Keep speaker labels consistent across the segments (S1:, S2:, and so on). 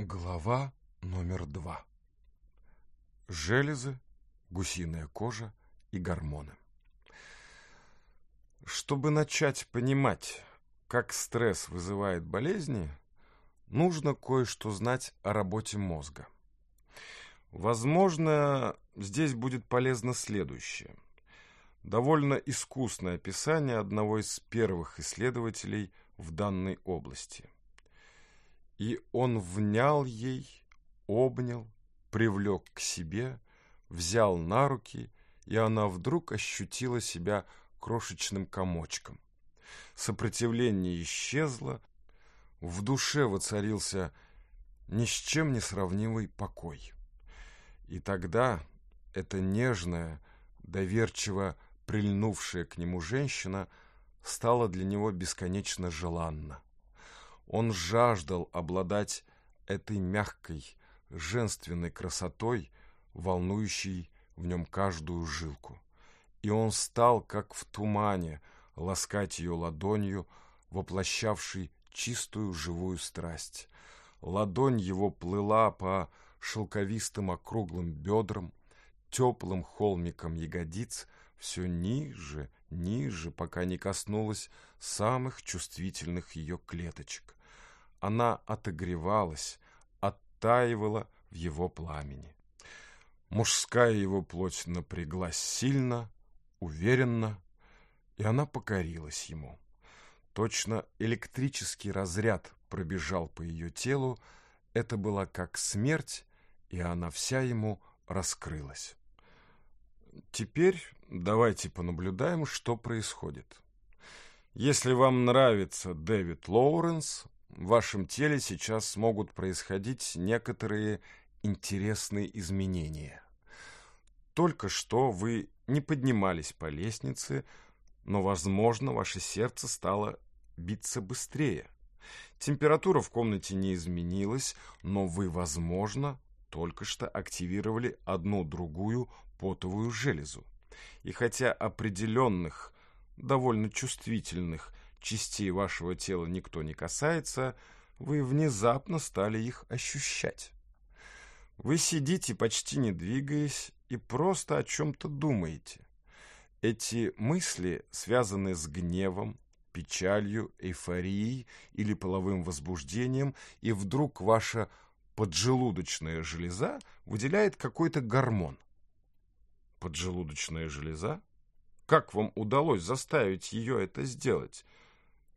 S1: Глава номер два. Железы, гусиная кожа и гормоны. Чтобы начать понимать, как стресс вызывает болезни, нужно кое-что знать о работе мозга. Возможно, здесь будет полезно следующее. Довольно искусное описание одного из первых исследователей в данной области – и он внял ей, обнял, привлек к себе, взял на руки, и она вдруг ощутила себя крошечным комочком. Сопротивление исчезло, в душе воцарился ни с чем не сравнимый покой. И тогда эта нежная, доверчиво прильнувшая к нему женщина стала для него бесконечно желанна. Он жаждал обладать этой мягкой, женственной красотой, волнующей в нем каждую жилку. И он стал, как в тумане, ласкать ее ладонью, воплощавшей чистую живую страсть. Ладонь его плыла по шелковистым округлым бедрам, теплым холмиком ягодиц, все ниже, ниже, пока не коснулась самых чувствительных ее клеточек она отогревалась, оттаивала в его пламени. Мужская его плоть напряглась сильно, уверенно, и она покорилась ему. Точно электрический разряд пробежал по ее телу, это была как смерть, и она вся ему раскрылась. Теперь давайте понаблюдаем, что происходит. Если вам нравится Дэвид Лоуренс, в вашем теле сейчас могут происходить некоторые интересные изменения. Только что вы не поднимались по лестнице, но, возможно, ваше сердце стало биться быстрее. Температура в комнате не изменилась, но вы, возможно, только что активировали одну другую потовую железу. И хотя определенных, довольно чувствительных частей вашего тела никто не касается, вы внезапно стали их ощущать. Вы сидите, почти не двигаясь, и просто о чем-то думаете. Эти мысли связаны с гневом, печалью, эйфорией или половым возбуждением, и вдруг ваша поджелудочная железа выделяет какой-то гормон. Поджелудочная железа? Как вам удалось заставить ее это сделать?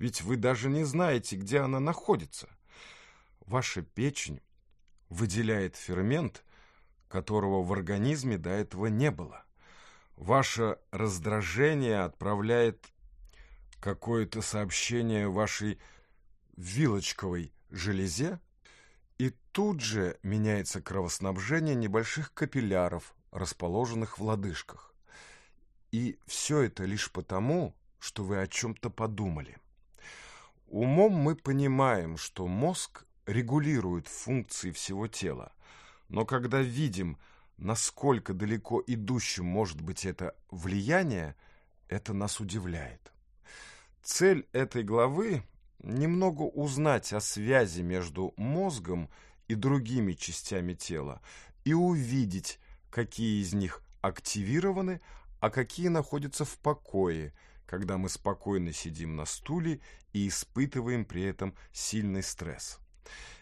S1: ведь вы даже не знаете, где она находится. Ваша печень выделяет фермент, которого в организме до этого не было. Ваше раздражение отправляет какое-то сообщение вашей вилочковой железе, и тут же меняется кровоснабжение небольших капилляров, расположенных в лодыжках. И все это лишь потому, что вы о чем-то подумали. Умом мы понимаем, что мозг регулирует функции всего тела, но когда видим, насколько далеко идущим может быть это влияние, это нас удивляет. Цель этой главы – немного узнать о связи между мозгом и другими частями тела и увидеть, какие из них активированы, а какие находятся в покое – когда мы спокойно сидим на стуле и испытываем при этом сильный стресс.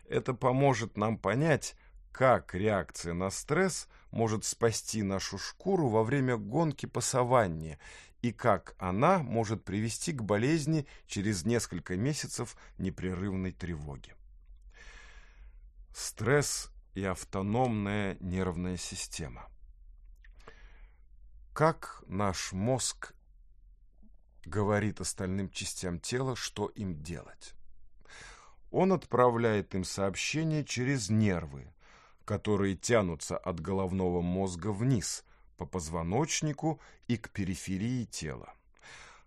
S1: Это поможет нам понять, как реакция на стресс может спасти нашу шкуру во время гонки по саванне и как она может привести к болезни через несколько месяцев непрерывной тревоги. Стресс и автономная нервная система. Как наш мозг говорит остальным частям тела, что им делать. Он отправляет им сообщение через нервы, которые тянутся от головного мозга вниз, по позвоночнику и к периферии тела.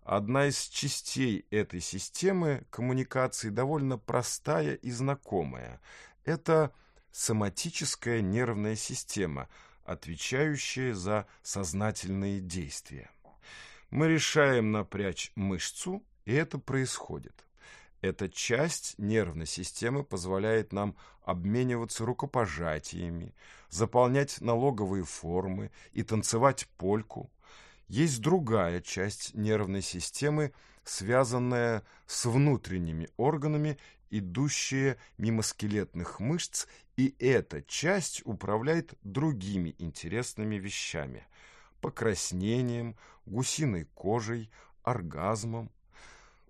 S1: Одна из частей этой системы коммуникации довольно простая и знакомая. Это соматическая нервная система, отвечающая за сознательные действия. Мы решаем напрячь мышцу, и это происходит. Эта часть нервной системы позволяет нам обмениваться рукопожатиями, заполнять налоговые формы и танцевать польку. Есть другая часть нервной системы, связанная с внутренними органами, идущая мимо скелетных мышц, и эта часть управляет другими интересными вещами – покраснением, гусиной кожей, оргазмом.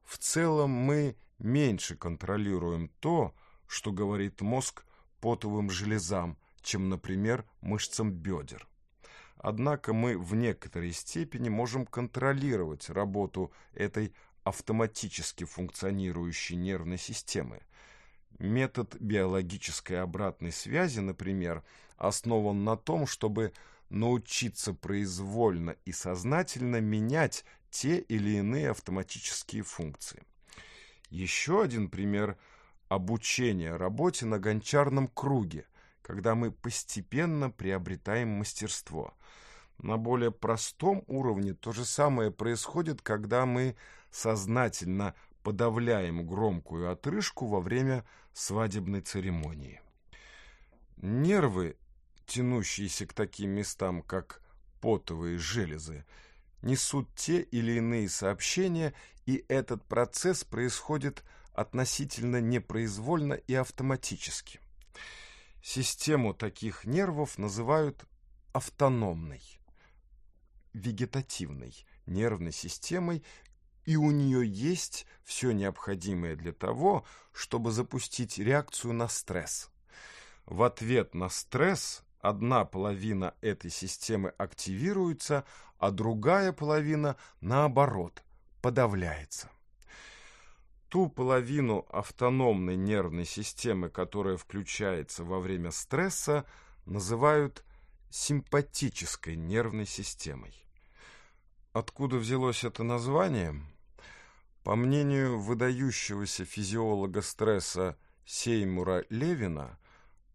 S1: В целом мы меньше контролируем то, что говорит мозг потовым железам, чем, например, мышцам бедер. Однако мы в некоторой степени можем контролировать работу этой автоматически функционирующей нервной системы. Метод биологической обратной связи, например, основан на том, чтобы научиться произвольно и сознательно менять те или иные автоматические функции. Еще один пример обучения работе на гончарном круге, когда мы постепенно приобретаем мастерство. На более простом уровне то же самое происходит, когда мы сознательно подавляем громкую отрыжку во время свадебной церемонии. Нервы тянущиеся к таким местам, как потовые железы, несут те или иные сообщения, и этот процесс происходит относительно непроизвольно и автоматически. Систему таких нервов называют автономной, вегетативной нервной системой, и у нее есть все необходимое для того, чтобы запустить реакцию на стресс. В ответ на стресс одна половина этой системы активируется, а другая половина, наоборот, подавляется. Ту половину автономной нервной системы, которая включается во время стресса, называют симпатической нервной системой. Откуда взялось это название? По мнению выдающегося физиолога стресса Сеймура Левина,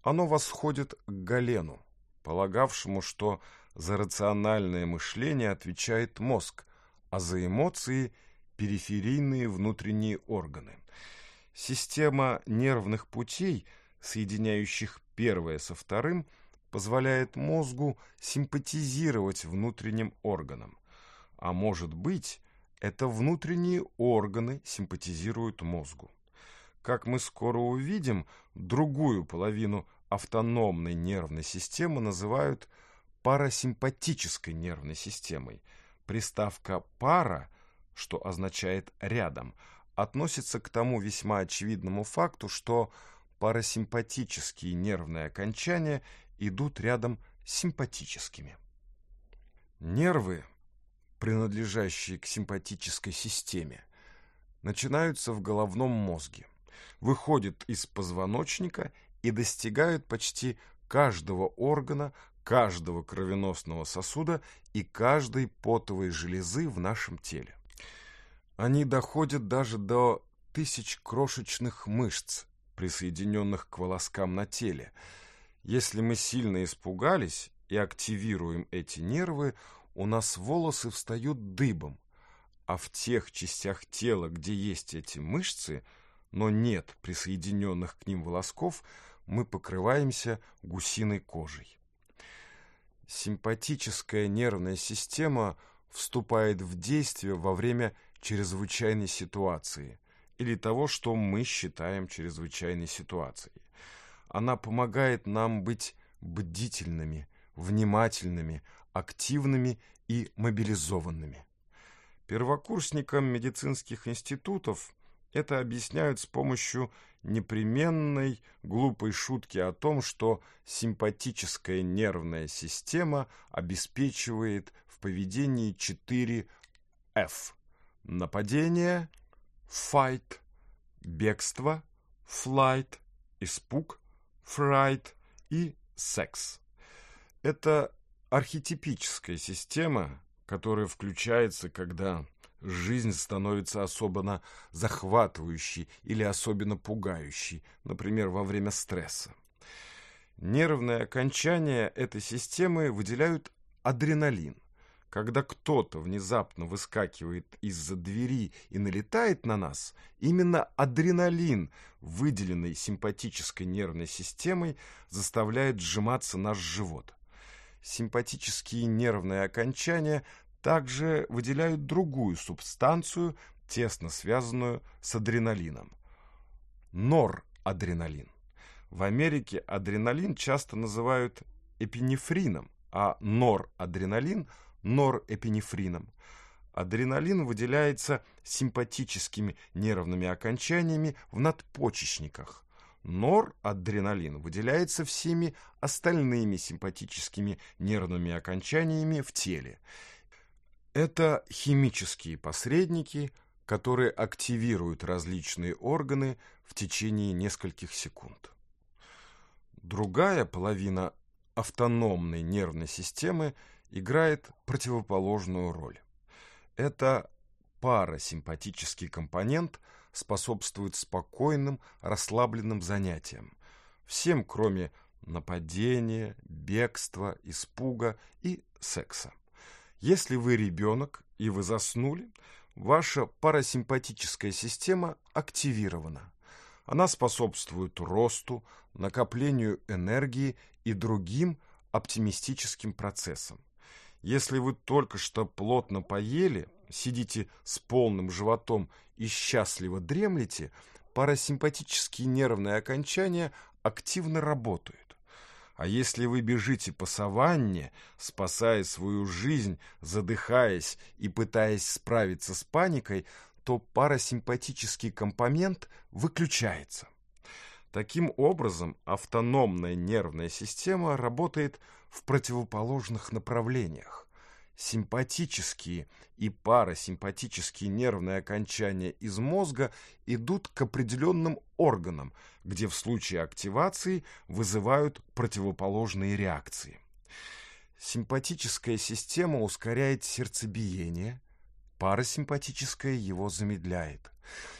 S1: оно восходит к Галену, полагавшему, что за рациональное мышление отвечает мозг, а за эмоции – периферийные внутренние органы. Система нервных путей, соединяющих первое со вторым, позволяет мозгу симпатизировать внутренним органам. А может быть, это внутренние органы симпатизируют мозгу. Как мы скоро увидим, другую половину автономной нервной системы называют парасимпатической нервной системой. Приставка «пара», что означает «рядом», относится к тому весьма очевидному факту, что парасимпатические нервные окончания идут рядом с симпатическими. Нервы, принадлежащие к симпатической системе, начинаются в головном мозге, выходят из позвоночника и и достигают почти каждого органа, каждого кровеносного сосуда и каждой потовой железы в нашем теле. Они доходят даже до тысяч крошечных мышц, присоединенных к волоскам на теле. Если мы сильно испугались и активируем эти нервы, у нас волосы встают дыбом, а в тех частях тела, где есть эти мышцы, но нет присоединенных к ним волосков – мы покрываемся гусиной кожей. Симпатическая нервная система вступает в действие во время чрезвычайной ситуации или того, что мы считаем чрезвычайной ситуацией. Она помогает нам быть бдительными, внимательными, активными и мобилизованными. Первокурсникам медицинских институтов это объясняют с помощью непременной глупой шутки о том, что симпатическая нервная система обеспечивает в поведении 4 F. Нападение, fight, бегство, flight, испуг, fright и секс. Это архетипическая система, которая включается, когда жизнь становится особенно захватывающей или особенно пугающей, например, во время стресса. Нервные окончания этой системы выделяют адреналин. Когда кто-то внезапно выскакивает из-за двери и налетает на нас, именно адреналин, выделенный симпатической нервной системой, заставляет сжиматься наш живот симпатические нервные окончания также выделяют другую субстанцию, тесно связанную с адреналином – норадреналин. В Америке адреналин часто называют эпинефрином, а норадреналин – норэпинефрином. Адреналин выделяется симпатическими нервными окончаниями в надпочечниках. Норадреналин выделяется всеми остальными симпатическими нервными окончаниями в теле – это химические посредники, которые активируют различные органы в течение нескольких секунд. Другая половина автономной нервной системы играет противоположную роль. Это парасимпатический компонент способствует спокойным, расслабленным занятиям, всем кроме нападения, бегства, испуга и секса. Если вы ребенок и вы заснули, ваша парасимпатическая система активирована. Она способствует росту, накоплению энергии и другим оптимистическим процессам. Если вы только что плотно поели, сидите с полным животом и счастливо дремлете, парасимпатические нервные окончания активно работают. А если вы бежите по саванне, спасая свою жизнь, задыхаясь и пытаясь справиться с паникой, то парасимпатический компонент выключается. Таким образом, автономная нервная система работает в противоположных направлениях симпатические и парасимпатические нервные окончания из мозга идут к определенным органам, где в случае активации вызывают противоположные реакции. Симпатическая система ускоряет сердцебиение, парасимпатическая его замедляет.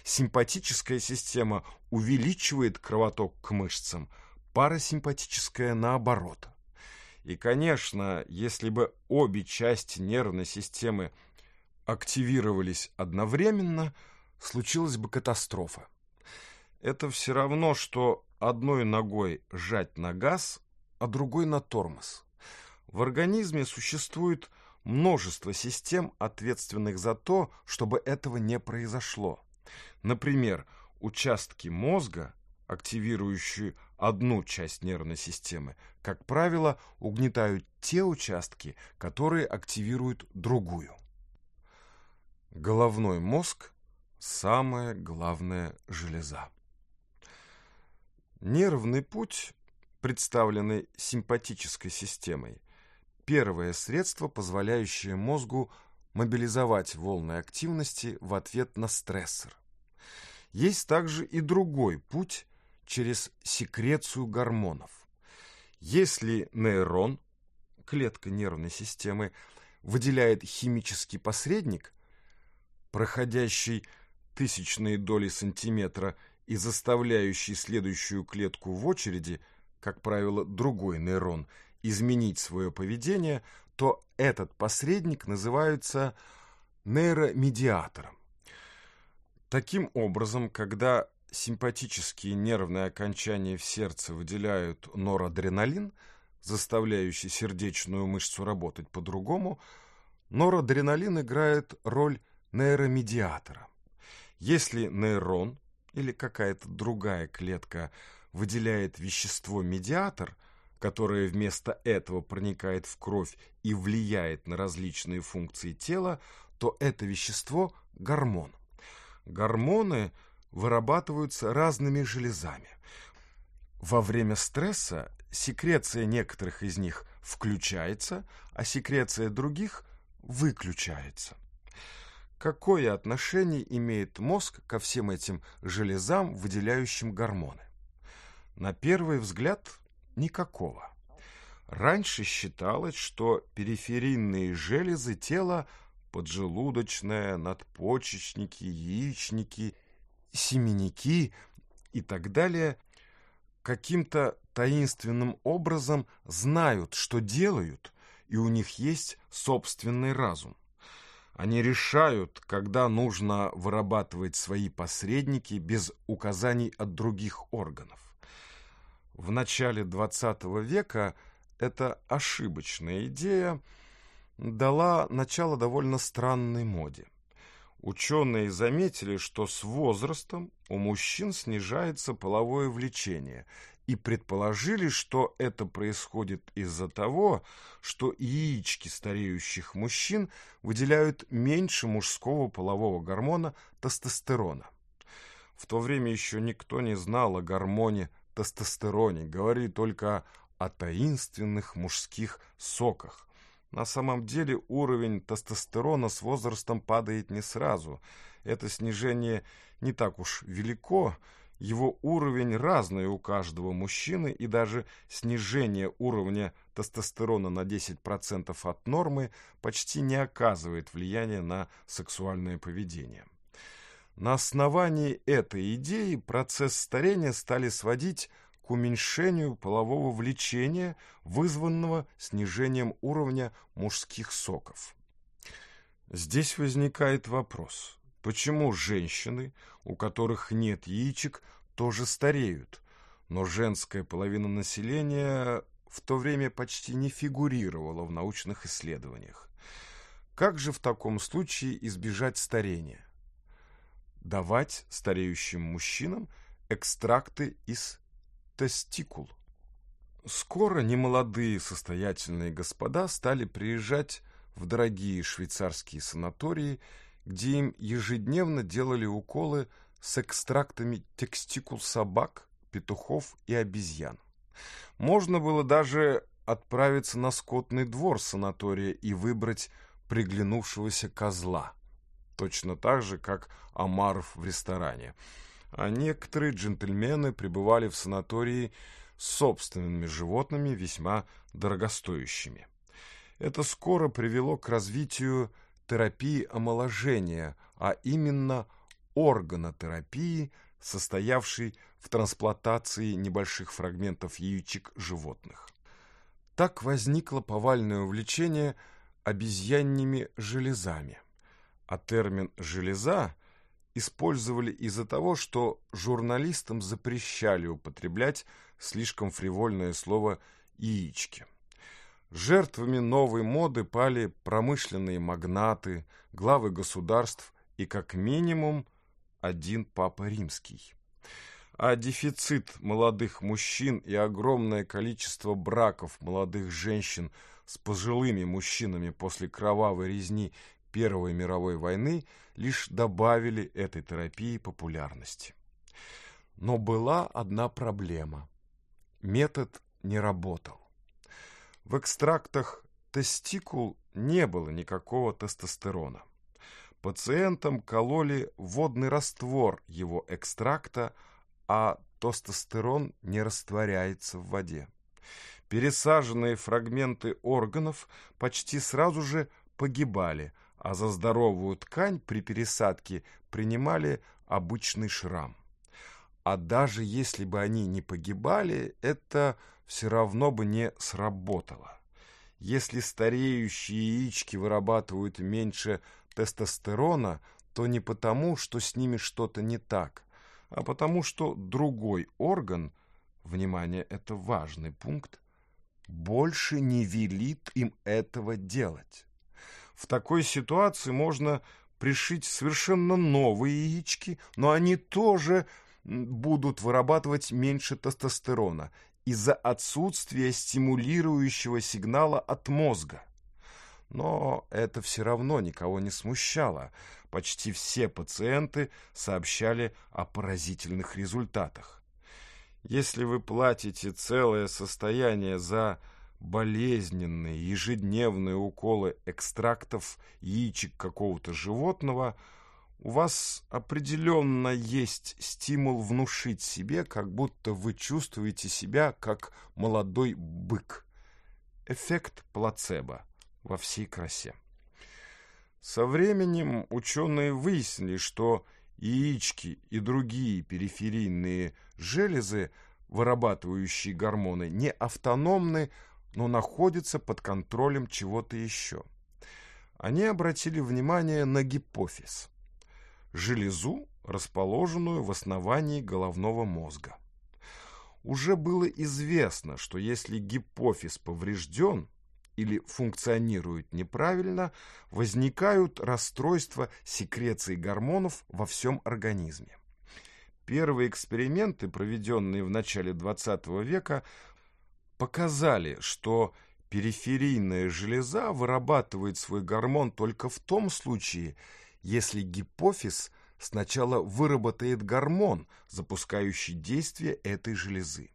S1: Симпатическая система увеличивает кровоток к мышцам, парасимпатическая наоборот – и, конечно, если бы обе части нервной системы активировались одновременно, случилась бы катастрофа. Это все равно, что одной ногой жать на газ, а другой на тормоз. В организме существует множество систем, ответственных за то, чтобы этого не произошло. Например, участки мозга, активирующие одну часть нервной системы, как правило, угнетают те участки, которые активируют другую. Головной мозг – самая главная железа. Нервный путь, представленный симпатической системой, первое средство, позволяющее мозгу мобилизовать волны активности в ответ на стрессор. Есть также и другой путь – через секрецию гормонов. Если нейрон, клетка нервной системы, выделяет химический посредник, проходящий тысячные доли сантиметра и заставляющий следующую клетку в очереди, как правило, другой нейрон, изменить свое поведение, то этот посредник называется нейромедиатором. Таким образом, когда симпатические нервные окончания в сердце выделяют норадреналин, заставляющий сердечную мышцу работать по-другому, норадреналин играет роль нейромедиатора. Если нейрон или какая-то другая клетка выделяет вещество-медиатор, которое вместо этого проникает в кровь и влияет на различные функции тела, то это вещество – гормон. Гормоны – вырабатываются разными железами. Во время стресса секреция некоторых из них включается, а секреция других выключается. Какое отношение имеет мозг ко всем этим железам, выделяющим гормоны? На первый взгляд, никакого. Раньше считалось, что периферийные железы тела – поджелудочная, надпочечники, яичники – Семеники и так далее, каким-то таинственным образом знают, что делают, и у них есть собственный разум. Они решают, когда нужно вырабатывать свои посредники без указаний от других органов. В начале XX века эта ошибочная идея дала начало довольно странной моде – Ученые заметили, что с возрастом у мужчин снижается половое влечение и предположили, что это происходит из-за того, что яички стареющих мужчин выделяют меньше мужского полового гормона тестостерона. В то время еще никто не знал о гормоне тестостероне, говорили только о таинственных мужских соках, на самом деле уровень тестостерона с возрастом падает не сразу. Это снижение не так уж велико, его уровень разный у каждого мужчины, и даже снижение уровня тестостерона на 10% от нормы почти не оказывает влияния на сексуальное поведение. На основании этой идеи процесс старения стали сводить к уменьшению полового влечения, вызванного снижением уровня мужских соков. Здесь возникает вопрос, почему женщины, у которых нет яичек, тоже стареют, но женская половина населения в то время почти не фигурировала в научных исследованиях. Как же в таком случае избежать старения? Давать стареющим мужчинам экстракты из тестикул. Скоро немолодые состоятельные господа стали приезжать в дорогие швейцарские санатории, где им ежедневно делали уколы с экстрактами текстикул собак, петухов и обезьян. Можно было даже отправиться на скотный двор санатория и выбрать приглянувшегося козла, точно так же, как омаров в ресторане – а некоторые джентльмены пребывали в санатории с собственными животными весьма дорогостоящими. Это скоро привело к развитию терапии омоложения, а именно органотерапии, состоявшей в трансплантации небольших фрагментов яичек животных. Так возникло повальное увлечение обезьянними железами. А термин «железа» использовали из-за того, что журналистам запрещали употреблять слишком фривольное слово «яички». Жертвами новой моды пали промышленные магнаты, главы государств и, как минимум, один папа римский. А дефицит молодых мужчин и огромное количество браков молодых женщин с пожилыми мужчинами после кровавой резни Первой мировой войны лишь добавили этой терапии популярности. Но была одна проблема. Метод не работал. В экстрактах тестикул не было никакого тестостерона. Пациентам кололи водный раствор его экстракта, а тестостерон не растворяется в воде. Пересаженные фрагменты органов почти сразу же погибали – а за здоровую ткань при пересадке принимали обычный шрам. А даже если бы они не погибали, это все равно бы не сработало. Если стареющие яички вырабатывают меньше тестостерона, то не потому, что с ними что-то не так, а потому что другой орган, внимание, это важный пункт, больше не велит им этого делать. В такой ситуации можно пришить совершенно новые яички, но они тоже будут вырабатывать меньше тестостерона из-за отсутствия стимулирующего сигнала от мозга. Но это все равно никого не смущало. Почти все пациенты сообщали о поразительных результатах. Если вы платите целое состояние за болезненные ежедневные уколы экстрактов яичек какого-то животного, у вас определенно есть стимул внушить себе, как будто вы чувствуете себя как молодой бык. Эффект плацебо во всей красе. Со временем ученые выяснили, что яички и другие периферийные железы, вырабатывающие гормоны, не автономны но находится под контролем чего-то еще. Они обратили внимание на гипофиз, железу, расположенную в основании головного мозга. Уже было известно, что если гипофиз поврежден или функционирует неправильно, возникают расстройства секреции гормонов во всем организме. Первые эксперименты, проведенные в начале 20 века, показали, что периферийная железа вырабатывает свой гормон только в том случае, если гипофиз сначала выработает гормон, запускающий действие этой железы.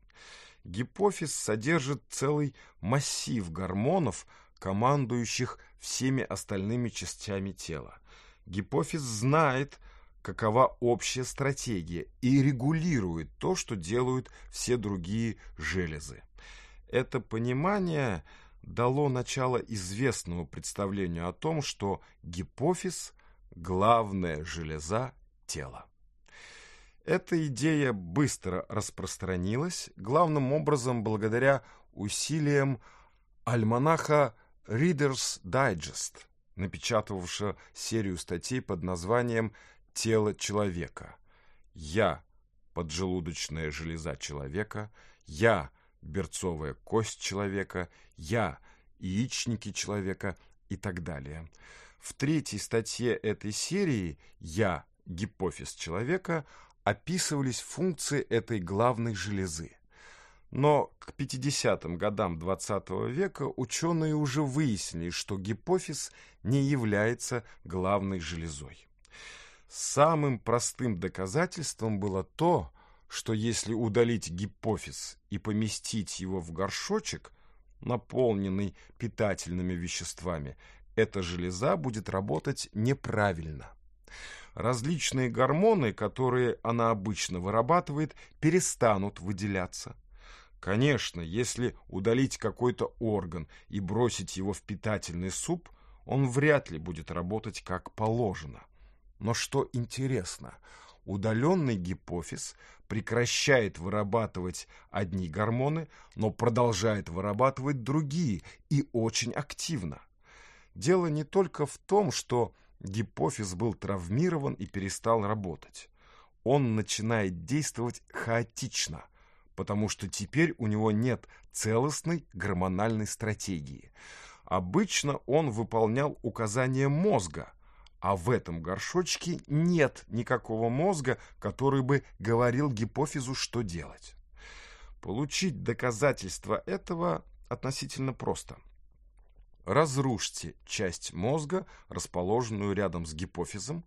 S1: Гипофиз содержит целый массив гормонов, командующих всеми остальными частями тела. Гипофиз знает, какова общая стратегия и регулирует то, что делают все другие железы. Это понимание дало начало известному представлению о том, что гипофиз – главная железа тела. Эта идея быстро распространилась, главным образом благодаря усилиям альманаха Reader's Digest, напечатывавшего серию статей под названием «Тело человека». «Я – поджелудочная железа человека», «Я – берцовая кость человека, я, яичники человека и так далее. В третьей статье этой серии «Я. Гипофиз человека» описывались функции этой главной железы. Но к 50-м годам XX -го века ученые уже выяснили, что гипофиз не является главной железой. Самым простым доказательством было то, что что если удалить гипофиз и поместить его в горшочек, наполненный питательными веществами, эта железа будет работать неправильно. Различные гормоны, которые она обычно вырабатывает, перестанут выделяться. Конечно, если удалить какой-то орган и бросить его в питательный суп, он вряд ли будет работать как положено. Но что интересно, удаленный гипофиз прекращает вырабатывать одни гормоны, но продолжает вырабатывать другие и очень активно. Дело не только в том, что гипофиз был травмирован и перестал работать. Он начинает действовать хаотично, потому что теперь у него нет целостной гормональной стратегии. Обычно он выполнял указания мозга – а в этом горшочке нет никакого мозга, который бы говорил гипофизу, что делать. Получить доказательства этого относительно просто. Разрушьте часть мозга, расположенную рядом с гипофизом,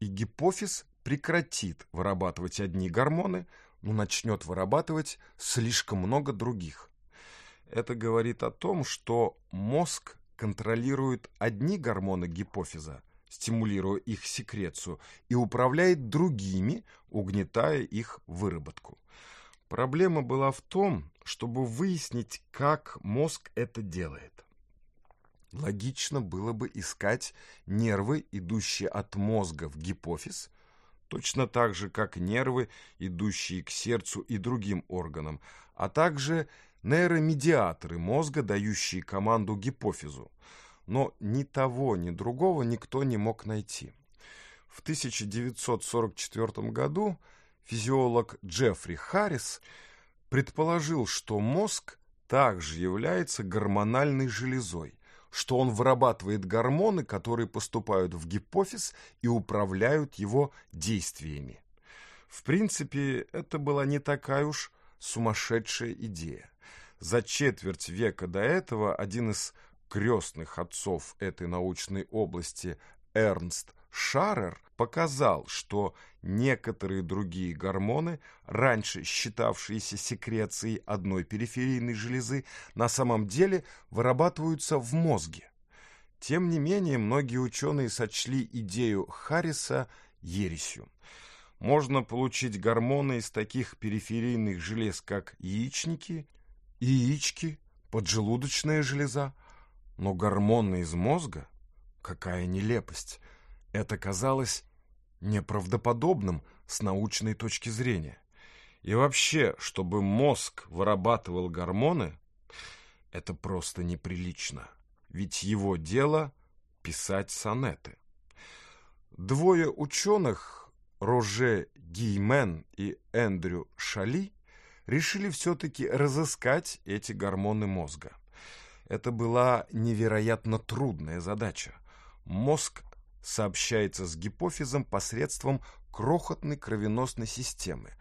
S1: и гипофиз прекратит вырабатывать одни гормоны, но начнет вырабатывать слишком много других. Это говорит о том, что мозг контролирует одни гормоны гипофиза, стимулируя их секрецию, и управляет другими, угнетая их выработку. Проблема была в том, чтобы выяснить, как мозг это делает. Логично было бы искать нервы, идущие от мозга в гипофиз, точно так же, как нервы, идущие к сердцу и другим органам, а также нейромедиаторы мозга, дающие команду гипофизу. Но ни того, ни другого никто не мог найти. В 1944 году физиолог Джеффри Харрис предположил, что мозг также является гормональной железой, что он вырабатывает гормоны, которые поступают в гипофиз и управляют его действиями. В принципе, это была не такая уж сумасшедшая идея. За четверть века до этого один из крестных отцов этой научной области Эрнст Шарер показал, что некоторые другие гормоны, раньше считавшиеся секрецией одной периферийной железы, на самом деле вырабатываются в мозге. Тем не менее, многие ученые сочли идею Харриса ересью можно получить гормоны из таких периферийных желез, как яичники, яички, поджелудочная железа. Но гормоны из мозга? Какая нелепость! Это казалось неправдоподобным с научной точки зрения. И вообще, чтобы мозг вырабатывал гормоны, это просто неприлично. Ведь его дело – писать сонеты. Двое ученых Роже Геймен и Эндрю Шали решили все-таки разыскать эти гормоны мозга. Это была невероятно трудная задача. Мозг сообщается с гипофизом посредством крохотной кровеносной системы,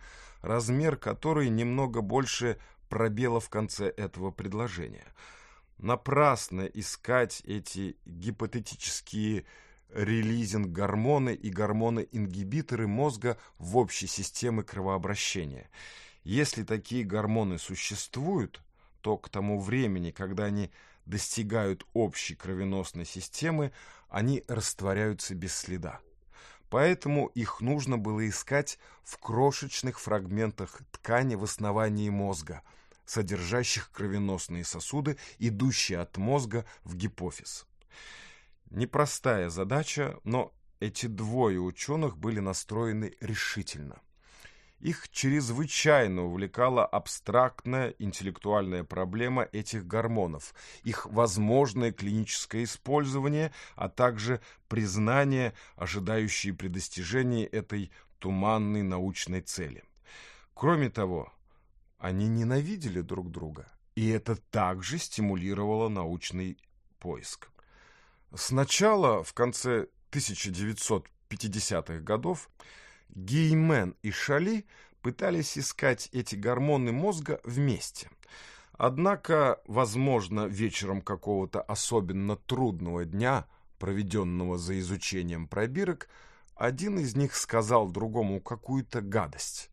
S1: размер которой немного больше пробела в конце этого предложения. Напрасно искать эти гипотетические релизинг гормоны и гормоны-ингибиторы мозга в общей системы кровообращения. Если такие гормоны существуют, то к тому времени, когда они достигают общей кровеносной системы, они растворяются без следа. Поэтому их нужно было искать в крошечных фрагментах ткани в основании мозга, содержащих кровеносные сосуды, идущие от мозга в гипофиз. Непростая задача, но эти двое ученых были настроены решительно. Их чрезвычайно увлекала абстрактная интеллектуальная проблема этих гормонов, их возможное клиническое использование, а также признание, ожидающие при достижении этой туманной научной цели. Кроме того, они ненавидели друг друга, и это также стимулировало научный поиск. Сначала, в конце 1950-х годов, Геймен и Шали пытались искать эти гормоны мозга вместе. Однако, возможно, вечером какого-то особенно трудного дня, проведенного за изучением пробирок, один из них сказал другому какую-то гадость.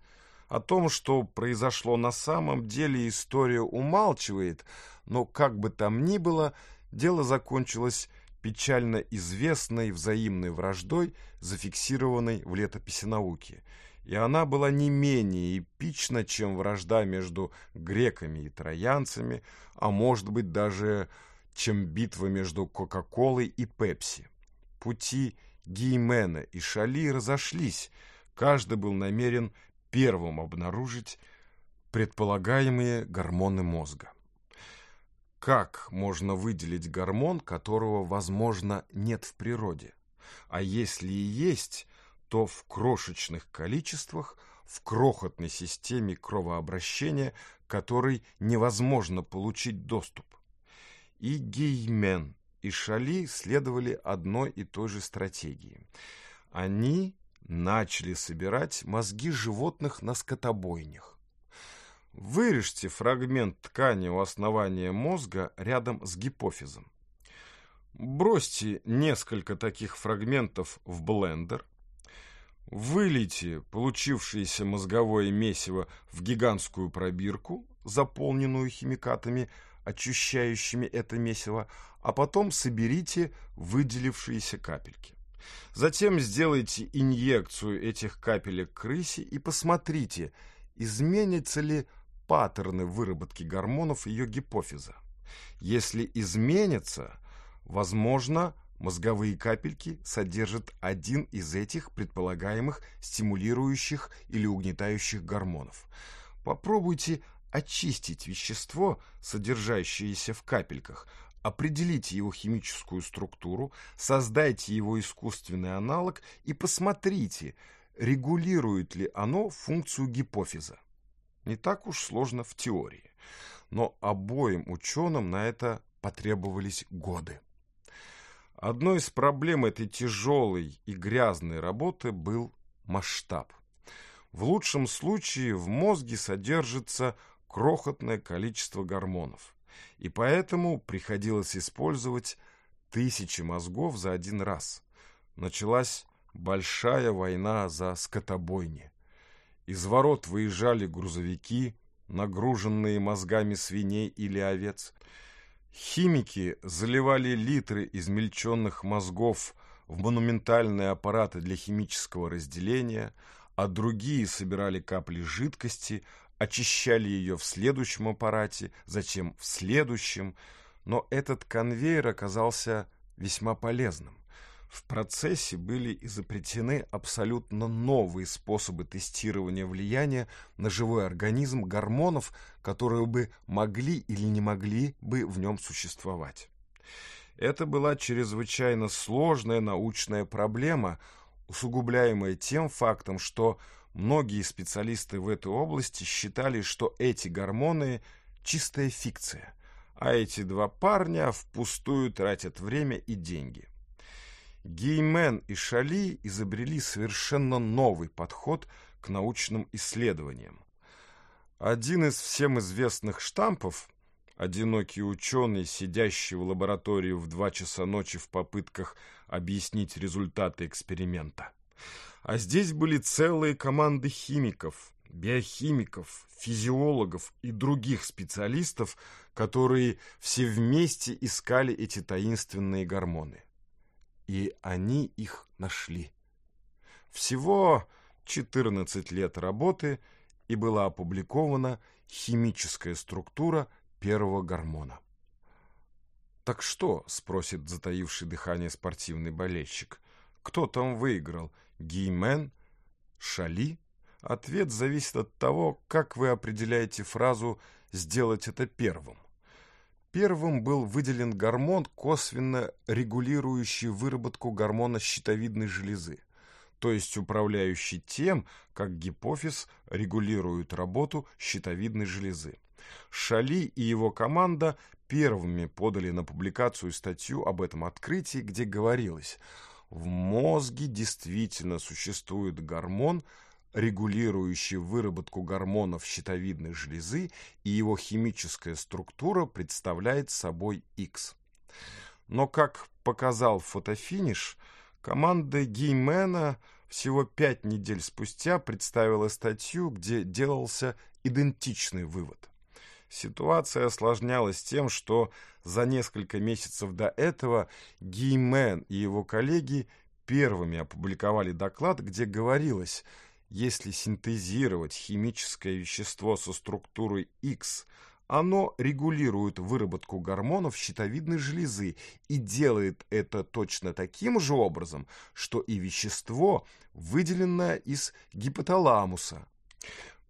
S1: О том, что произошло на самом деле, история умалчивает, но как бы там ни было, дело закончилось печально известной взаимной враждой, зафиксированной в летописи науки. И она была не менее эпична, чем вражда между греками и троянцами, а может быть даже чем битва между Кока-Колой и Пепси. Пути Геймена и Шали разошлись, каждый был намерен первым обнаружить предполагаемые гормоны мозга. Как можно выделить гормон, которого, возможно, нет в природе? А если и есть, то в крошечных количествах, в крохотной системе кровообращения, которой невозможно получить доступ. И Геймен, и Шали следовали одной и той же стратегии. Они начали собирать мозги животных на скотобойнях. Вырежьте фрагмент ткани у основания мозга рядом с гипофизом. Бросьте несколько таких фрагментов в блендер. Вылейте получившееся мозговое месиво в гигантскую пробирку, заполненную химикатами, очищающими это месиво, а потом соберите выделившиеся капельки. Затем сделайте инъекцию этих капелек крысе и посмотрите, изменится ли паттерны выработки гормонов ее гипофиза. Если изменится, возможно, мозговые капельки содержат один из этих предполагаемых стимулирующих или угнетающих гормонов. Попробуйте очистить вещество, содержащееся в капельках, определите его химическую структуру, создайте его искусственный аналог и посмотрите, регулирует ли оно функцию гипофиза. Не так уж сложно в теории, но обоим ученым на это потребовались годы. Одной из проблем этой тяжелой и грязной работы был масштаб. В лучшем случае в мозге содержится крохотное количество гормонов, и поэтому приходилось использовать тысячи мозгов за один раз. Началась большая война за скотобойни. Из ворот выезжали грузовики, нагруженные мозгами свиней или овец. Химики заливали литры измельченных мозгов в монументальные аппараты для химического разделения, а другие собирали капли жидкости, очищали ее в следующем аппарате, затем в следующем, но этот конвейер оказался весьма полезным. В процессе были изобретены абсолютно новые способы тестирования влияния на живой организм гормонов, которые бы могли или не могли бы в нем существовать. Это была чрезвычайно сложная научная проблема, усугубляемая тем фактом, что многие специалисты в этой области считали, что эти гормоны – чистая фикция, а эти два парня впустую тратят время и деньги – Геймен и Шали изобрели совершенно новый подход к научным исследованиям. Один из всем известных штампов одинокий ученый, сидящий в лаборатории в два часа ночи в попытках объяснить результаты эксперимента. А здесь были целые команды химиков, биохимиков, физиологов и других специалистов, которые все вместе искали эти таинственные гормоны и они их нашли. Всего 14 лет работы и была опубликована химическая структура первого гормона. «Так что?» – спросит затаивший дыхание спортивный болельщик. «Кто там выиграл? Геймен? Шали?» Ответ зависит от того, как вы определяете фразу «сделать это первым» первым был выделен гормон, косвенно регулирующий выработку гормона щитовидной железы, то есть управляющий тем, как гипофиз регулирует работу щитовидной железы. Шали и его команда первыми подали на публикацию статью об этом открытии, где говорилось – в мозге действительно существует гормон, регулирующий выработку гормонов щитовидной железы, и его химическая структура представляет собой X. Но, как показал фотофиниш, команда Геймена всего пять недель спустя представила статью, где делался идентичный вывод. Ситуация осложнялась тем, что за несколько месяцев до этого Геймен и его коллеги первыми опубликовали доклад, где говорилось – если синтезировать химическое вещество со структурой X, оно регулирует выработку гормонов щитовидной железы и делает это точно таким же образом, что и вещество, выделенное из гипоталамуса.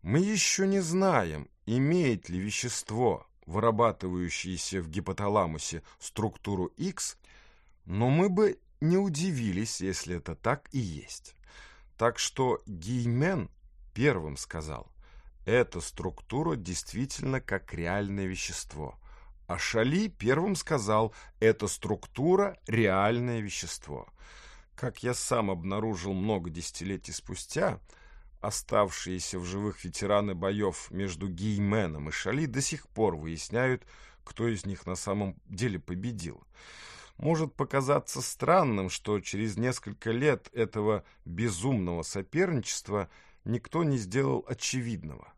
S1: Мы еще не знаем, имеет ли вещество, вырабатывающееся в гипоталамусе, структуру X, но мы бы не удивились, если это так и есть. Так что Геймен первым сказал, эта структура действительно как реальное вещество. А Шали первым сказал, эта структура – реальное вещество. Как я сам обнаружил много десятилетий спустя, оставшиеся в живых ветераны боев между Гейменом и Шали до сих пор выясняют, кто из них на самом деле победил может показаться странным, что через несколько лет этого безумного соперничества никто не сделал очевидного.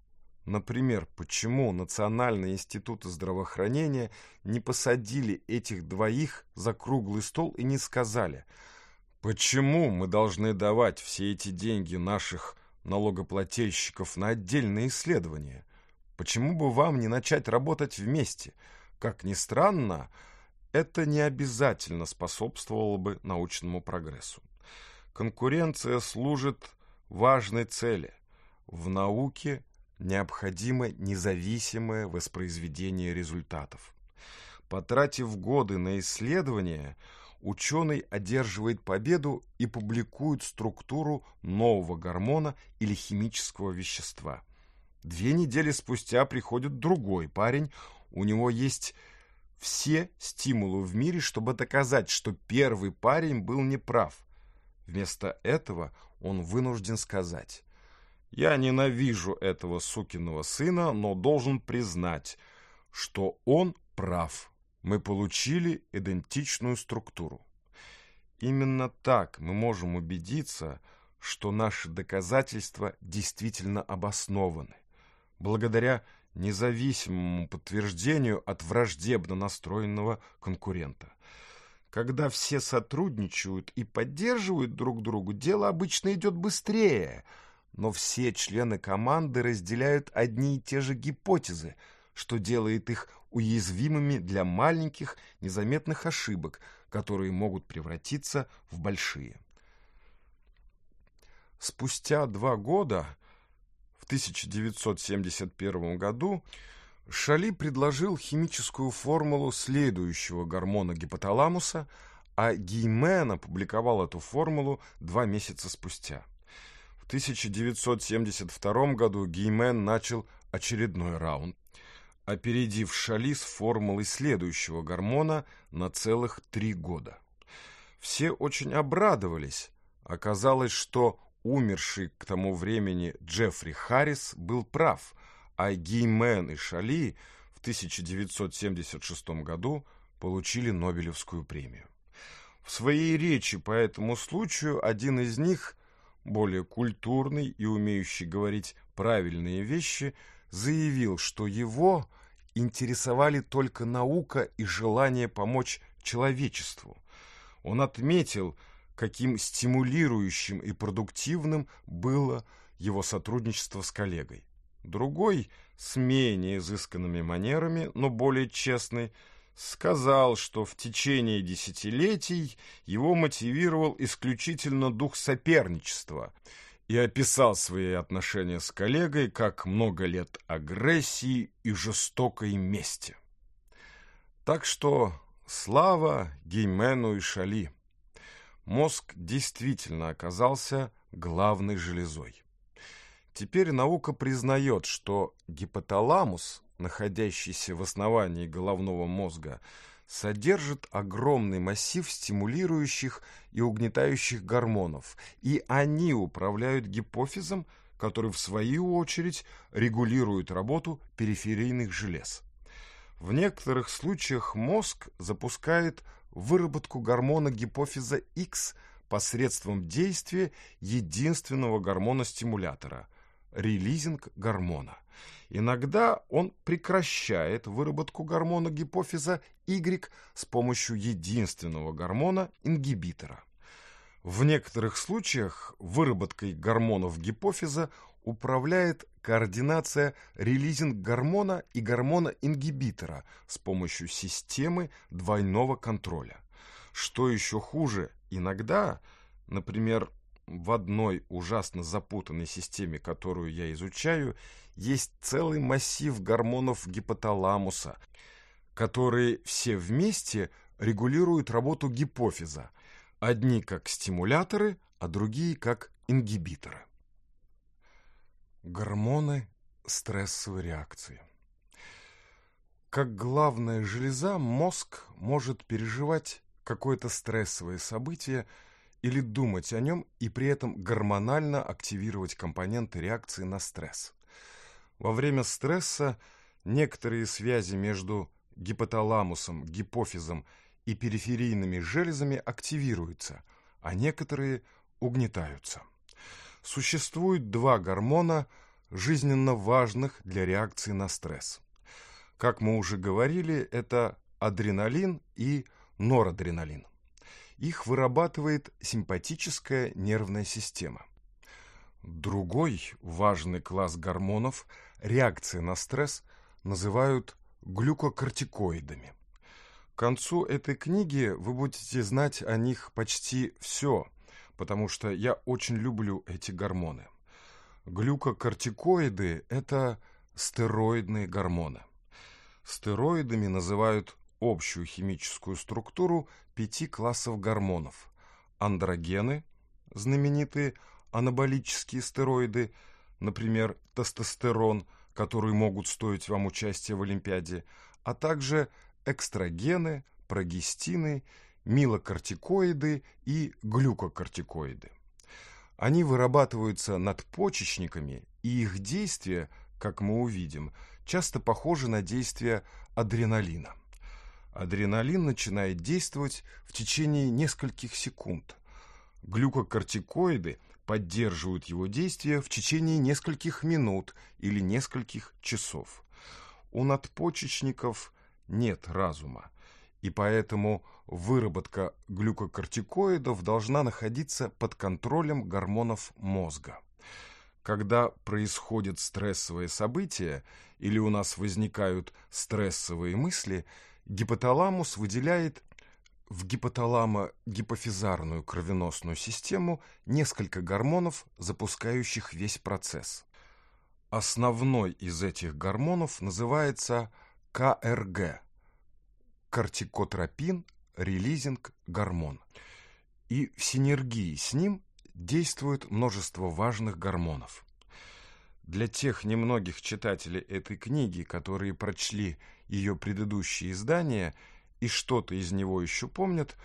S1: Например, почему Национальные институты здравоохранения не посадили этих двоих за круглый стол и не сказали, почему мы должны давать все эти деньги наших налогоплательщиков на отдельные исследования? Почему бы вам не начать работать вместе? Как ни странно, это не обязательно способствовало бы научному прогрессу. Конкуренция служит важной цели. В науке необходимо независимое воспроизведение результатов. Потратив годы на исследования, ученый одерживает победу и публикует структуру нового гормона или химического вещества. Две недели спустя приходит другой парень, у него есть все стимулы в мире, чтобы доказать, что первый парень был неправ. Вместо этого он вынужден сказать «Я ненавижу этого сукиного сына, но должен признать, что он прав». Мы получили идентичную структуру. Именно так мы можем убедиться, что наши доказательства действительно обоснованы. Благодаря независимому подтверждению от враждебно настроенного конкурента. Когда все сотрудничают и поддерживают друг другу, дело обычно идет быстрее, но все члены команды разделяют одни и те же гипотезы, что делает их уязвимыми для маленьких незаметных ошибок, которые могут превратиться в большие. Спустя два года 1971 году Шали предложил химическую формулу следующего гормона гипоталамуса, а Геймен опубликовал эту формулу два месяца спустя. В 1972 году Геймен начал очередной раунд, опередив Шали с формулой следующего гормона на целых три года. Все очень обрадовались. Оказалось, что Умерший к тому времени Джеффри Харрис был прав, а Геймен и Шали в 1976 году получили Нобелевскую премию. В своей речи по этому случаю один из них, более культурный и умеющий говорить правильные вещи, заявил, что его интересовали только наука и желание помочь человечеству. Он отметил, каким стимулирующим и продуктивным было его сотрудничество с коллегой. Другой, с менее изысканными манерами, но более честный, сказал, что в течение десятилетий его мотивировал исключительно дух соперничества и описал свои отношения с коллегой как много лет агрессии и жестокой мести. Так что слава Геймену и Шали! мозг действительно оказался главной железой. Теперь наука признает, что гипоталамус, находящийся в основании головного мозга, содержит огромный массив стимулирующих и угнетающих гормонов, и они управляют гипофизом, который в свою очередь регулирует работу периферийных желез. В некоторых случаях мозг запускает выработку гормона гипофиза X посредством действия единственного гормона-стимулятора – релизинг гормона. Иногда он прекращает выработку гормона гипофиза Y с помощью единственного гормона-ингибитора. В некоторых случаях выработкой гормонов гипофиза управляет координация релизинг гормона и гормона-ингибитора с помощью системы двойного контроля. Что еще хуже, иногда, например, в одной ужасно запутанной системе, которую я изучаю, есть целый массив гормонов гипоталамуса, которые все вместе регулируют работу гипофиза. Одни как стимуляторы, а другие как ингибиторы гормоны стрессовой реакции. Как главная железа, мозг может переживать какое-то стрессовое событие или думать о нем и при этом гормонально активировать компоненты реакции на стресс. Во время стресса некоторые связи между гипоталамусом, гипофизом и периферийными железами активируются, а некоторые угнетаются существует два гормона, жизненно важных для реакции на стресс. Как мы уже говорили, это адреналин и норадреналин. Их вырабатывает симпатическая нервная система. Другой важный класс гормонов реакции на стресс называют глюкокортикоидами. К концу этой книги вы будете знать о них почти все – потому что я очень люблю эти гормоны. Глюкокортикоиды – это стероидные гормоны. Стероидами называют общую химическую структуру пяти классов гормонов. Андрогены, знаменитые анаболические стероиды, например, тестостерон, которые могут стоить вам участие в Олимпиаде, а также экстрагены, прогестины и милокортикоиды и глюкокортикоиды. Они вырабатываются надпочечниками, и их действие, как мы увидим, часто похоже на действие адреналина. Адреналин начинает действовать в течение нескольких секунд. Глюкокортикоиды поддерживают его действие в течение нескольких минут или нескольких часов. У надпочечников нет разума – и поэтому выработка глюкокортикоидов должна находиться под контролем гормонов мозга. Когда происходит стрессовое событие или у нас возникают стрессовые мысли, гипоталамус выделяет в гипоталамо-гипофизарную кровеносную систему несколько гормонов, запускающих весь процесс. Основной из этих гормонов называется КРГ кортикотропин, релизинг гормон. И в синергии с ним действует множество важных гормонов. Для тех немногих читателей этой книги, которые прочли ее предыдущие издания и что-то из него еще помнят,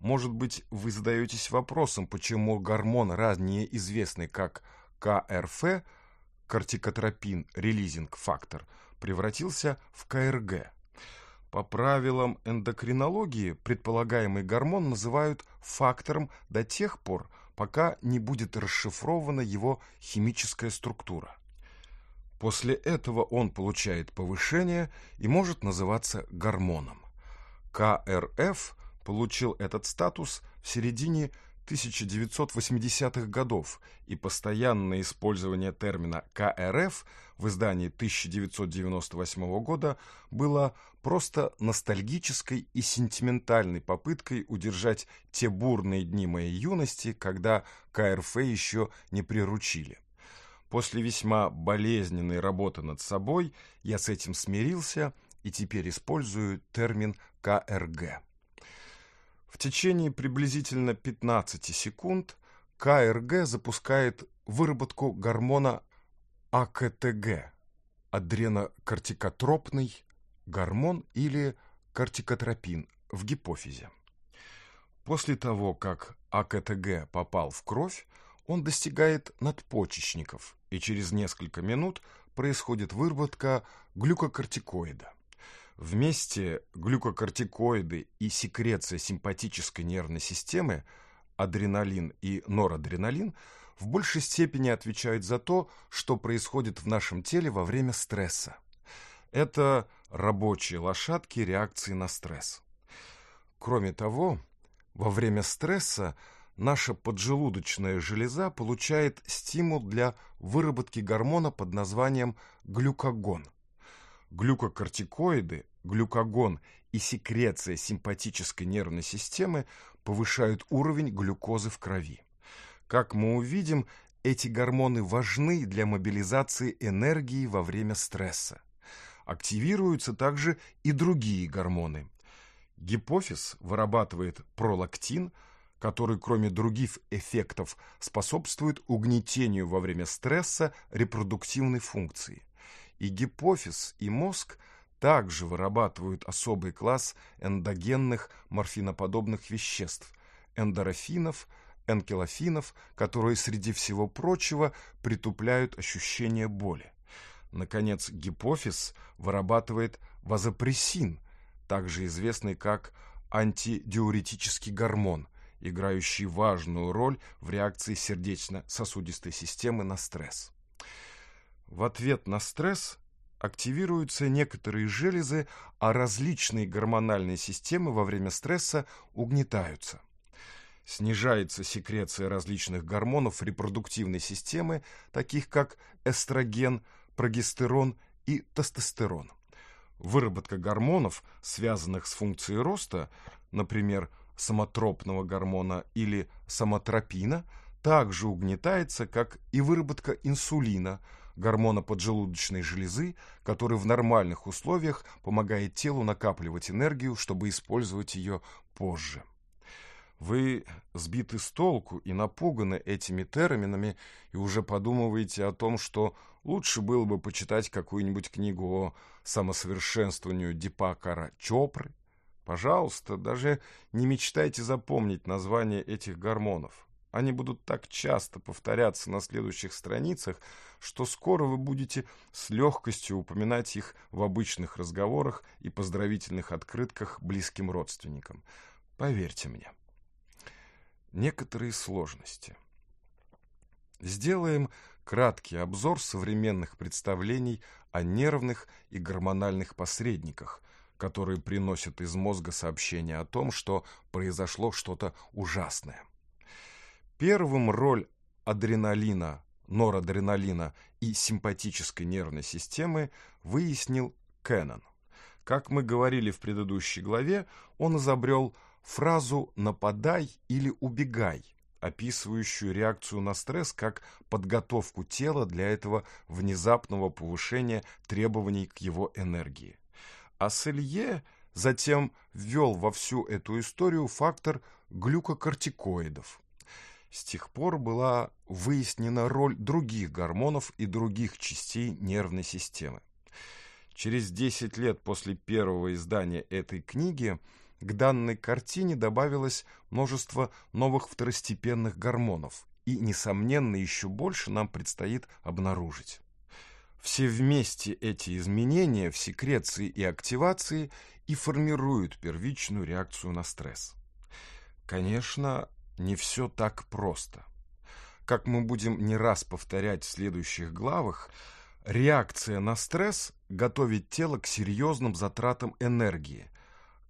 S1: может быть, вы задаетесь вопросом, почему гормон, ранее известный как КРФ, кортикотропин релизинг фактор, превратился в КРГ – по правилам эндокринологии предполагаемый гормон называют фактором до тех пор, пока не будет расшифрована его химическая структура. После этого он получает повышение и может называться гормоном. КРФ получил этот статус в середине 1980-х годов, и постоянное использование термина КРФ в издании 1998 года было просто ностальгической и сентиментальной попыткой удержать те бурные дни моей юности, когда КРФ еще не приручили. После весьма болезненной работы над собой я с этим смирился и теперь использую термин КРГ. В течение приблизительно 15 секунд КРГ запускает выработку гормона АКТГ, адренокортикотропный гормон или кортикотропин в гипофизе. После того, как АКТГ попал в кровь, он достигает надпочечников, и через несколько минут происходит выработка глюкокортикоида. Вместе глюкокортикоиды и секреция симпатической нервной системы, адреналин и норадреналин, в большей степени отвечают за то, что происходит в нашем теле во время стресса. Это рабочие лошадки реакции на стресс. Кроме того, во время стресса наша поджелудочная железа получает стимул для выработки гормона под названием глюкогон. Глюкокортикоиды, глюкогон и секреция симпатической нервной системы повышают уровень глюкозы в крови. Как мы увидим, эти гормоны важны для мобилизации энергии во время стресса активируются также и другие гормоны. Гипофиз вырабатывает пролактин, который, кроме других эффектов, способствует угнетению во время стресса репродуктивной функции. И гипофиз, и мозг также вырабатывают особый класс эндогенных морфиноподобных веществ – эндорофинов, энкелофинов, которые, среди всего прочего, притупляют ощущение боли. Наконец, гипофиз вырабатывает вазопрессин, также известный как антидиуретический гормон, играющий важную роль в реакции сердечно-сосудистой системы на стресс. В ответ на стресс активируются некоторые железы, а различные гормональные системы во время стресса угнетаются. Снижается секреция различных гормонов репродуктивной системы, таких как эстроген, прогестерон и тестостерон. Выработка гормонов, связанных с функцией роста, например, самотропного гормона или самотропина, также угнетается, как и выработка инсулина, гормона поджелудочной железы, который в нормальных условиях помогает телу накапливать энергию, чтобы использовать ее позже. Вы сбиты с толку и напуганы этими терминами и уже подумываете о том, что лучше было бы почитать какую-нибудь книгу о самосовершенствованию Дипакара Чопры. Пожалуйста, даже не мечтайте запомнить название этих гормонов. Они будут так часто повторяться на следующих страницах, что скоро вы будете с легкостью упоминать их в обычных разговорах и поздравительных открытках близким родственникам. Поверьте мне некоторые сложности. Сделаем краткий обзор современных представлений о нервных и гормональных посредниках, которые приносят из мозга сообщение о том, что произошло что-то ужасное. Первым роль адреналина, норадреналина и симпатической нервной системы выяснил Кеннон. Как мы говорили в предыдущей главе, он изобрел – фразу «нападай» или «убегай», описывающую реакцию на стресс как подготовку тела для этого внезапного повышения требований к его энергии. А Селье затем ввел во всю эту историю фактор глюкокортикоидов. С тех пор была выяснена роль других гормонов и других частей нервной системы. Через 10 лет после первого издания этой книги к данной картине добавилось множество новых второстепенных гормонов, и, несомненно, еще больше нам предстоит обнаружить. Все вместе эти изменения в секреции и активации и формируют первичную реакцию на стресс. Конечно, не все так просто. Как мы будем не раз повторять в следующих главах, реакция на стресс готовит тело к серьезным затратам энергии,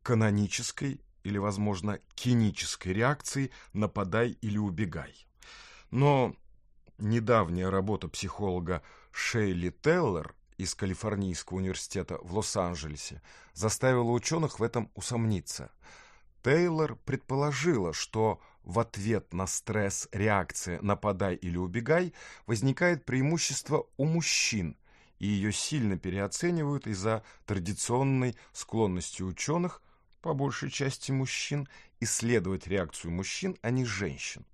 S1: канонической или, возможно, кинической реакции «нападай или убегай». Но недавняя работа психолога Шейли Теллер из Калифорнийского университета в Лос-Анджелесе заставила ученых в этом усомниться. Тейлор предположила, что в ответ на стресс реакции «нападай или убегай» возникает преимущество у мужчин, и ее сильно переоценивают из-за традиционной склонности ученых по большей части мужчин исследовать реакцию мужчин, а не женщин.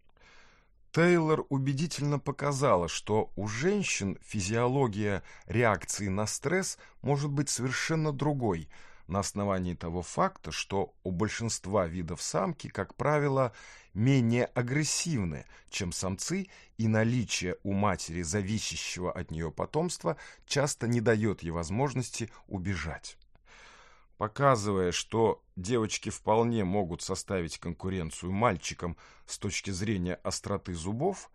S1: Тейлор убедительно показала, что у женщин физиология реакции на стресс может быть совершенно другой, на основании того факта, что у большинства видов самки, как правило, менее агрессивны, чем самцы, и наличие у матери зависящего от нее потомства часто не дает ей возможности убежать показывая, что девочки вполне могут составить конкуренцию мальчикам с точки зрения остроты зубов,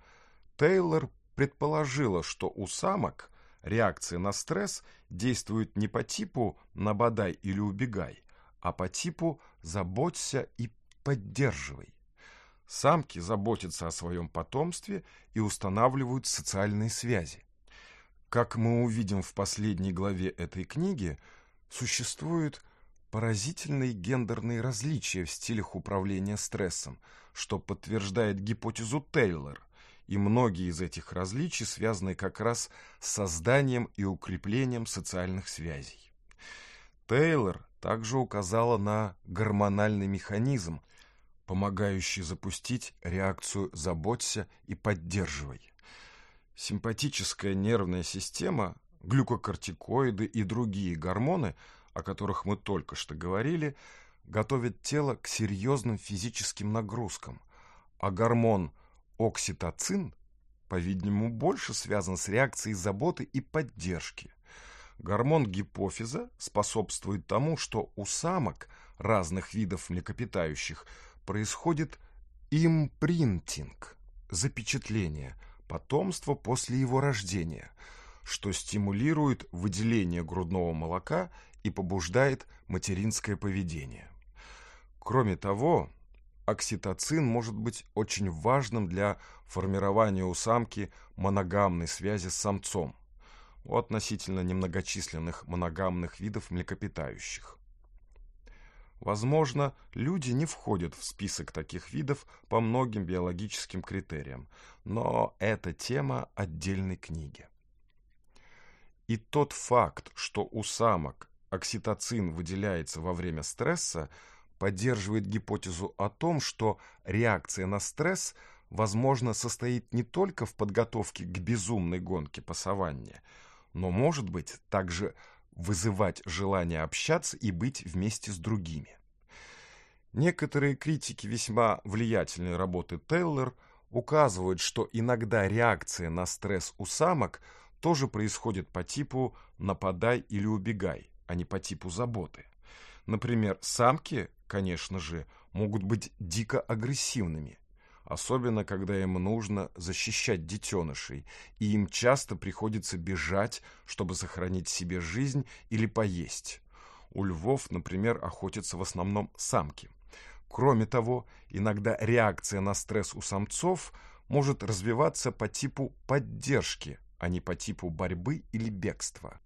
S1: Тейлор предположила, что у самок реакция на стресс действует не по типу «набодай или убегай», а по типу «заботься и поддерживай». Самки заботятся о своем потомстве и устанавливают социальные связи. Как мы увидим в последней главе этой книги, существует поразительные гендерные различия в стилях управления стрессом, что подтверждает гипотезу Тейлор, и многие из этих различий связаны как раз с созданием и укреплением социальных связей. Тейлор также указала на гормональный механизм, помогающий запустить реакцию «заботься и поддерживай». Симпатическая нервная система, глюкокортикоиды и другие гормоны – о которых мы только что говорили, готовит тело к серьезным физическим нагрузкам, а гормон окситоцин, по-видимому, больше связан с реакцией заботы и поддержки. Гормон гипофиза способствует тому, что у самок разных видов млекопитающих происходит импринтинг, запечатление, потомство после его рождения, что стимулирует выделение грудного молока и побуждает материнское поведение. Кроме того, окситоцин может быть очень важным для формирования у самки моногамной связи с самцом у относительно немногочисленных моногамных видов млекопитающих. Возможно, люди не входят в список таких видов по многим биологическим критериям, но это тема отдельной книги. И тот факт, что у самок окситоцин выделяется во время стресса, поддерживает гипотезу о том, что реакция на стресс, возможно, состоит не только в подготовке к безумной гонке по саванне, но, может быть, также вызывать желание общаться и быть вместе с другими. Некоторые критики весьма влиятельной работы Тейлор указывают, что иногда реакция на стресс у самок тоже происходит по типу «нападай или убегай», а не по типу заботы. Например, самки, конечно же, могут быть дико агрессивными, особенно когда им нужно защищать детенышей, и им часто приходится бежать, чтобы сохранить себе жизнь или поесть. У львов, например, охотятся в основном самки. Кроме того, иногда реакция на стресс у самцов может развиваться по типу поддержки, а не по типу борьбы или бегства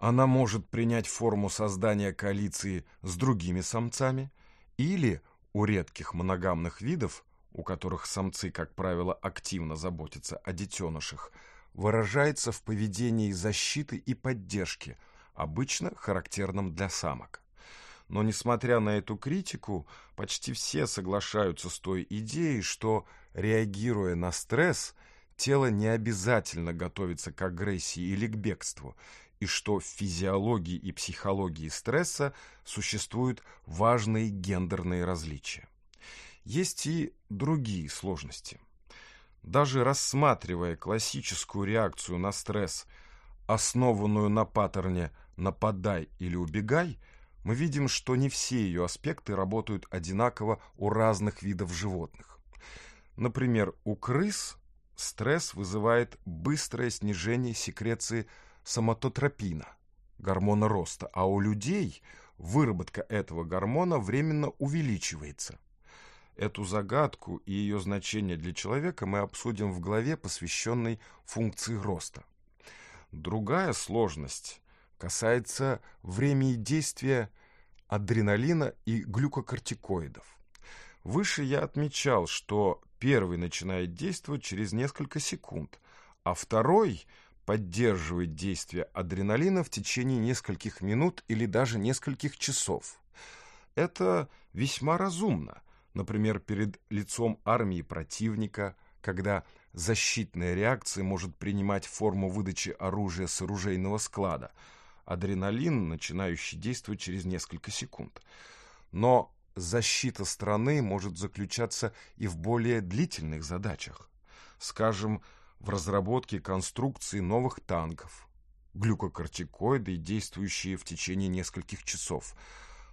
S1: она может принять форму создания коалиции с другими самцами или у редких моногамных видов, у которых самцы, как правило, активно заботятся о детенышах, выражается в поведении защиты и поддержки, обычно характерном для самок. Но несмотря на эту критику, почти все соглашаются с той идеей, что, реагируя на стресс, тело не обязательно готовится к агрессии или к бегству, и что в физиологии и психологии стресса существуют важные гендерные различия. Есть и другие сложности. Даже рассматривая классическую реакцию на стресс, основанную на паттерне «нападай или убегай», мы видим, что не все ее аспекты работают одинаково у разных видов животных. Например, у крыс стресс вызывает быстрое снижение секреции соматотропина, гормона роста, а у людей выработка этого гормона временно увеличивается. Эту загадку и ее значение для человека мы обсудим в главе, посвященной функции роста. Другая сложность касается времени действия адреналина и глюкокортикоидов. Выше я отмечал, что первый начинает действовать через несколько секунд, а второй – поддерживает действие адреналина в течение нескольких минут или даже нескольких часов. Это весьма разумно, например, перед лицом армии противника, когда защитная реакция может принимать форму выдачи оружия с оружейного склада, адреналин, начинающий действовать через несколько секунд. Но защита страны может заключаться и в более длительных задачах. Скажем, в разработке конструкции новых танков, глюкокортикоиды, действующие в течение нескольких часов.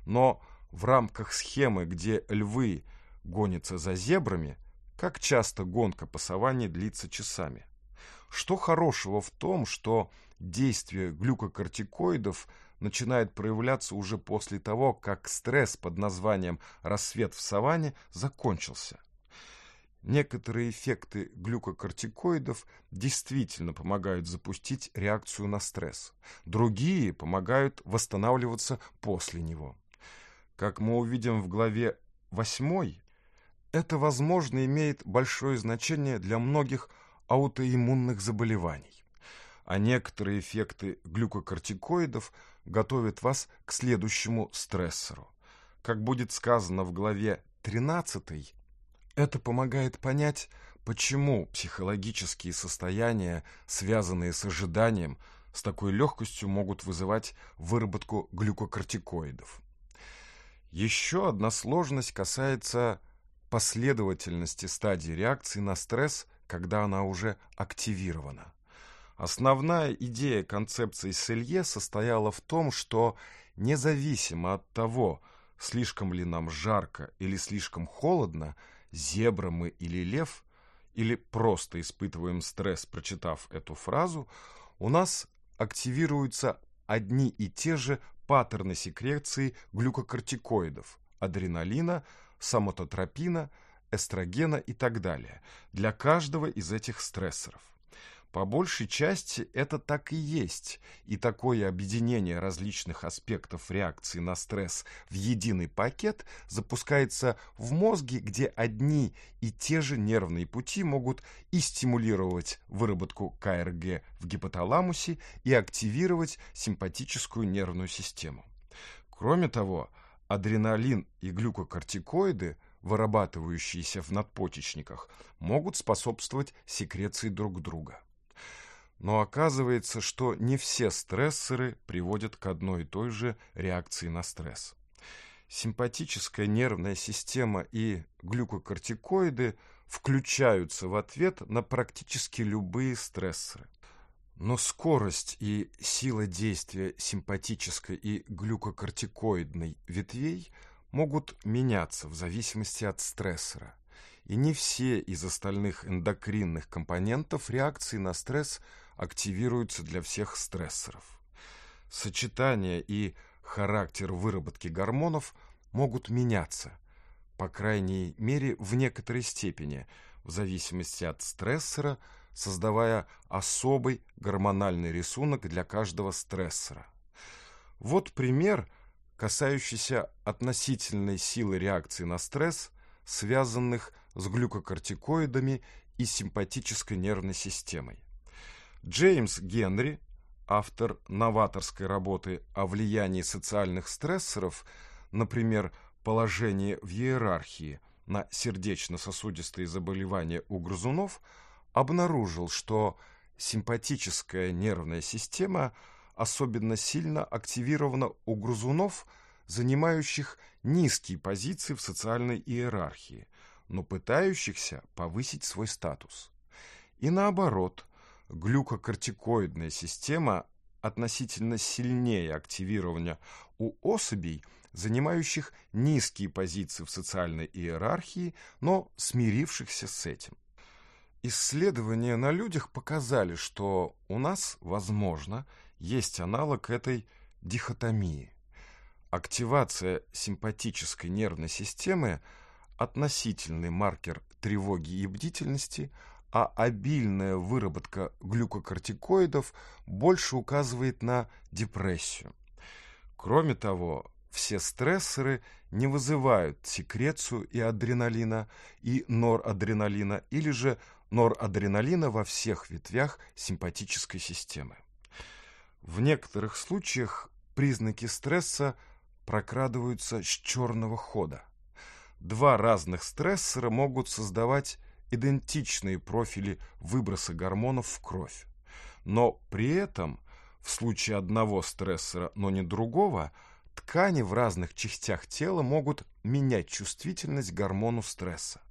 S1: Но в рамках схемы, где львы гонятся за зебрами, как часто гонка по саванне длится часами. Что хорошего в том, что действие глюкокортикоидов начинает проявляться уже после того, как стресс под названием «рассвет в саванне» закончился? Некоторые эффекты глюкокортикоидов действительно помогают запустить реакцию на стресс. Другие помогают восстанавливаться после него. Как мы увидим в главе 8, это, возможно, имеет большое значение для многих аутоиммунных заболеваний. А некоторые эффекты глюкокортикоидов готовят вас к следующему стрессору. Как будет сказано в главе 13, это помогает понять, почему психологические состояния, связанные с ожиданием, с такой легкостью могут вызывать выработку глюкокортикоидов. Еще одна сложность касается последовательности стадии реакции на стресс, когда она уже активирована. Основная идея концепции Селье состояла в том, что независимо от того, слишком ли нам жарко или слишком холодно – зебра мы или лев, или просто испытываем стресс, прочитав эту фразу, у нас активируются одни и те же паттерны секреции глюкокортикоидов, адреналина, самототропина, эстрогена и так далее для каждого из этих стрессоров. По большей части это так и есть, и такое объединение различных аспектов реакции на стресс в единый пакет запускается в мозге, где одни и те же нервные пути могут и стимулировать выработку КРГ в гипоталамусе, и активировать симпатическую нервную систему. Кроме того, адреналин и глюкокортикоиды – вырабатывающиеся в надпочечниках, могут способствовать секреции друг друга. Но оказывается, что не все стрессоры приводят к одной и той же реакции на стресс. Симпатическая нервная система и глюкокортикоиды включаются в ответ на практически любые стрессоры. Но скорость и сила действия симпатической и глюкокортикоидной ветвей могут меняться в зависимости от стрессора. И не все из остальных эндокринных компонентов реакции на стресс – активируются для всех стрессоров. Сочетание и характер выработки гормонов могут меняться, по крайней мере в некоторой степени, в зависимости от стрессора, создавая особый гормональный рисунок для каждого стрессора. Вот пример, касающийся относительной силы реакции на стресс, связанных с глюкокортикоидами и симпатической нервной системой. Джеймс Генри, автор новаторской работы о влиянии социальных стрессоров, например, «Положение в иерархии» на сердечно-сосудистые заболевания у грызунов, обнаружил, что симпатическая нервная система особенно сильно активирована у грызунов, занимающих низкие позиции в социальной иерархии, но пытающихся повысить свой статус. И наоборот, глюкокортикоидная система относительно сильнее активирования у особей, занимающих низкие позиции в социальной иерархии, но смирившихся с этим. Исследования на людях показали, что у нас, возможно, есть аналог этой дихотомии. Активация симпатической нервной системы – относительный маркер тревоги и бдительности – а обильная выработка глюкокортикоидов больше указывает на депрессию. Кроме того, все стрессоры не вызывают секрецию и адреналина, и норадреналина, или же норадреналина во всех ветвях симпатической системы. В некоторых случаях признаки стресса прокрадываются с черного хода. Два разных стрессора могут создавать идентичные профили выброса гормонов в кровь. Но при этом, в случае одного стрессора, но не другого, ткани в разных частях тела могут менять чувствительность к гормону стресса.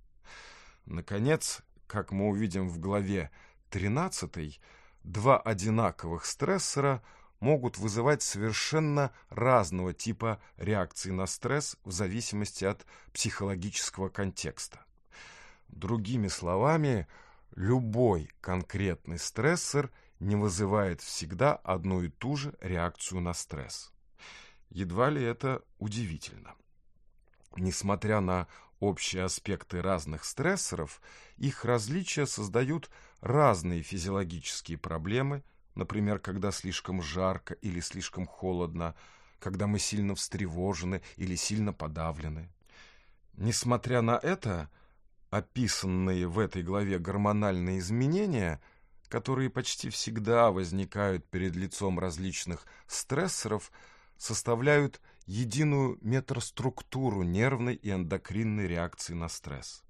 S1: Наконец, как мы увидим в главе 13, два одинаковых стрессора могут вызывать совершенно разного типа реакции на стресс в зависимости от психологического контекста. Другими словами, любой конкретный стрессор не вызывает всегда одну и ту же реакцию на стресс. Едва ли это удивительно. Несмотря на общие аспекты разных стрессоров, их различия создают разные физиологические проблемы, например, когда слишком жарко или слишком холодно, когда мы сильно встревожены или сильно подавлены. Несмотря на это, описанные в этой главе гормональные изменения, которые почти всегда возникают перед лицом различных стрессоров, составляют единую метроструктуру нервной и эндокринной реакции на стресс.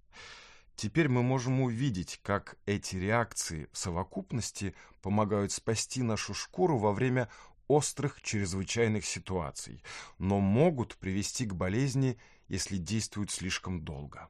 S1: Теперь мы можем увидеть, как эти реакции в совокупности помогают спасти нашу шкуру во время острых чрезвычайных ситуаций, но могут привести к болезни, если действуют слишком долго.